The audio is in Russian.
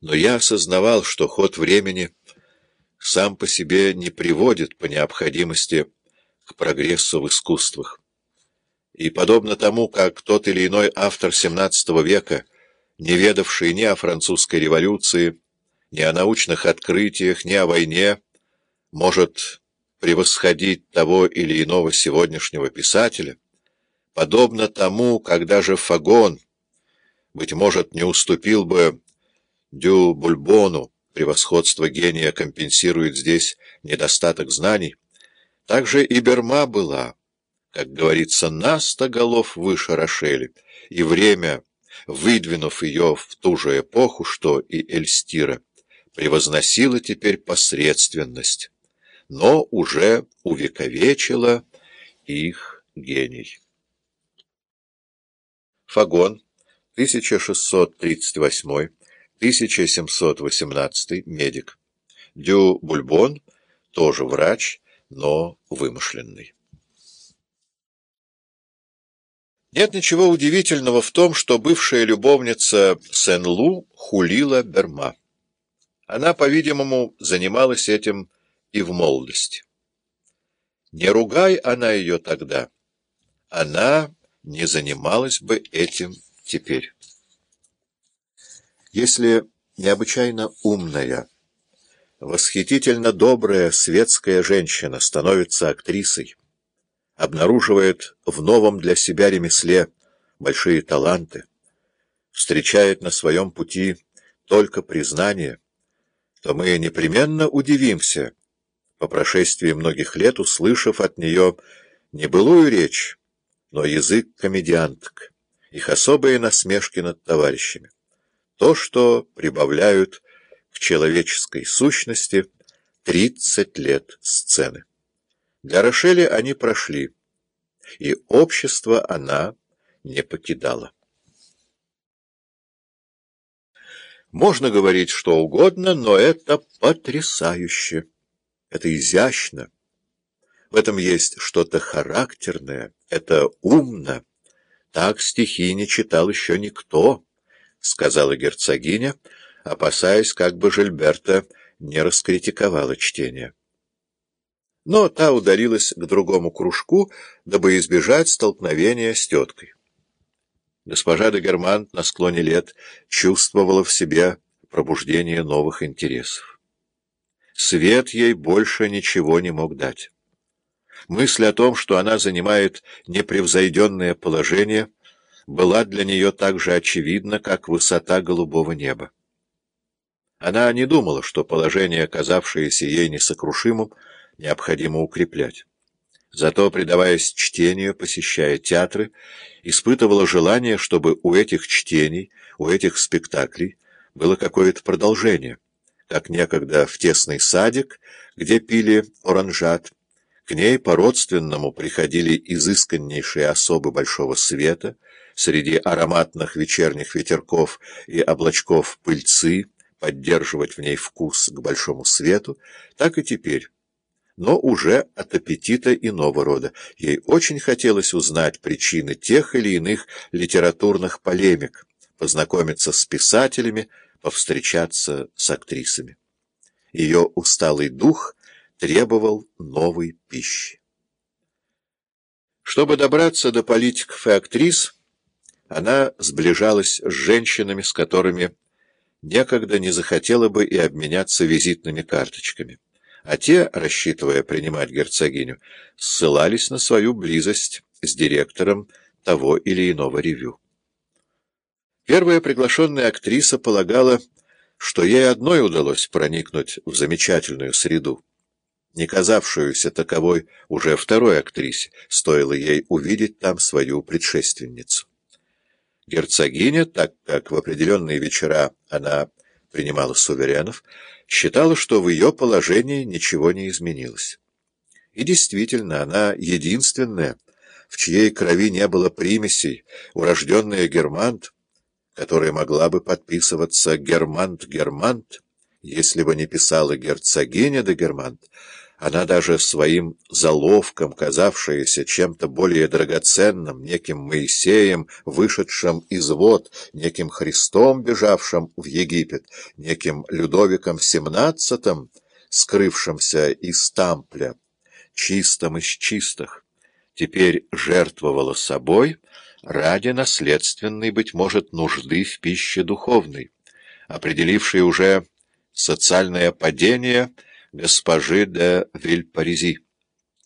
Но я осознавал, что ход времени сам по себе не приводит по необходимости к прогрессу в искусствах. И подобно тому, как тот или иной автор XVII века, не ведавший ни о французской революции, ни о научных открытиях, ни о войне, может превосходить того или иного сегодняшнего писателя, подобно тому, когда же Фагон, быть может, не уступил бы Дю Бульбону, превосходство гения компенсирует здесь недостаток знаний, также и Берма была, как говорится, на сто голов выше Рошели, и время, выдвинув ее в ту же эпоху, что и Эльстира, превозносило теперь посредственность, но уже увековечило их гений. Фагон, 1638 1718 медик. Дю Бульбон, тоже врач, но вымышленный. Нет ничего удивительного в том, что бывшая любовница Сен-Лу хулила Берма. Она, по-видимому, занималась этим и в молодости. Не ругай она ее тогда, она не занималась бы этим теперь. Если необычайно умная, восхитительно добрая светская женщина становится актрисой, обнаруживает в новом для себя ремесле большие таланты, встречает на своем пути только признание, то мы непременно удивимся, по прошествии многих лет услышав от нее не былую речь, но язык комедианток, их особые насмешки над товарищами то, что прибавляют к человеческой сущности 30 лет сцены. Для Рошели они прошли, и общество она не покидала. Можно говорить что угодно, но это потрясающе, это изящно. В этом есть что-то характерное, это умно. Так стихи не читал еще никто. — сказала герцогиня, опасаясь, как бы Жильберта не раскритиковала чтение. Но та удалилась к другому кружку, дабы избежать столкновения с теткой. Госпожа де Германт на склоне лет чувствовала в себе пробуждение новых интересов. Свет ей больше ничего не мог дать. Мысль о том, что она занимает непревзойденное положение — была для нее так же очевидна, как высота голубого неба. Она не думала, что положение, казавшееся ей несокрушимым, необходимо укреплять. Зато, предаваясь чтению, посещая театры, испытывала желание, чтобы у этих чтений, у этих спектаклей было какое-то продолжение, как некогда в тесный садик, где пили оранжат, к ней по-родственному приходили изысканнейшие особы большого света, среди ароматных вечерних ветерков и облачков пыльцы, поддерживать в ней вкус к большому свету, так и теперь. Но уже от аппетита иного рода. Ей очень хотелось узнать причины тех или иных литературных полемик, познакомиться с писателями, повстречаться с актрисами. Ее усталый дух требовал новой пищи. Чтобы добраться до политиков и актрис, она сближалась с женщинами, с которыми некогда не захотела бы и обменяться визитными карточками. А те, рассчитывая принимать герцогиню, ссылались на свою близость с директором того или иного ревю. Первая приглашенная актриса полагала, что ей одной удалось проникнуть в замечательную среду, не казавшуюся таковой уже второй актрисе, стоило ей увидеть там свою предшественницу. Герцогиня, так как в определенные вечера она принимала суверенов, считала, что в ее положении ничего не изменилось. И действительно, она единственная, в чьей крови не было примесей, урожденная Германт, которая могла бы подписываться Германт-Германт, если бы не писала герцогиня де Германт, Она даже своим заловком, казавшаяся чем-то более драгоценным, неким Моисеем, вышедшим из вод, неким Христом, бежавшим в Египет, неким Людовиком XVII, скрывшимся из Тампля, чистым из чистых, теперь жертвовала собой ради наследственной, быть может, нужды в пище духовной, определившей уже социальное падение – госпожи де Вильпаризи.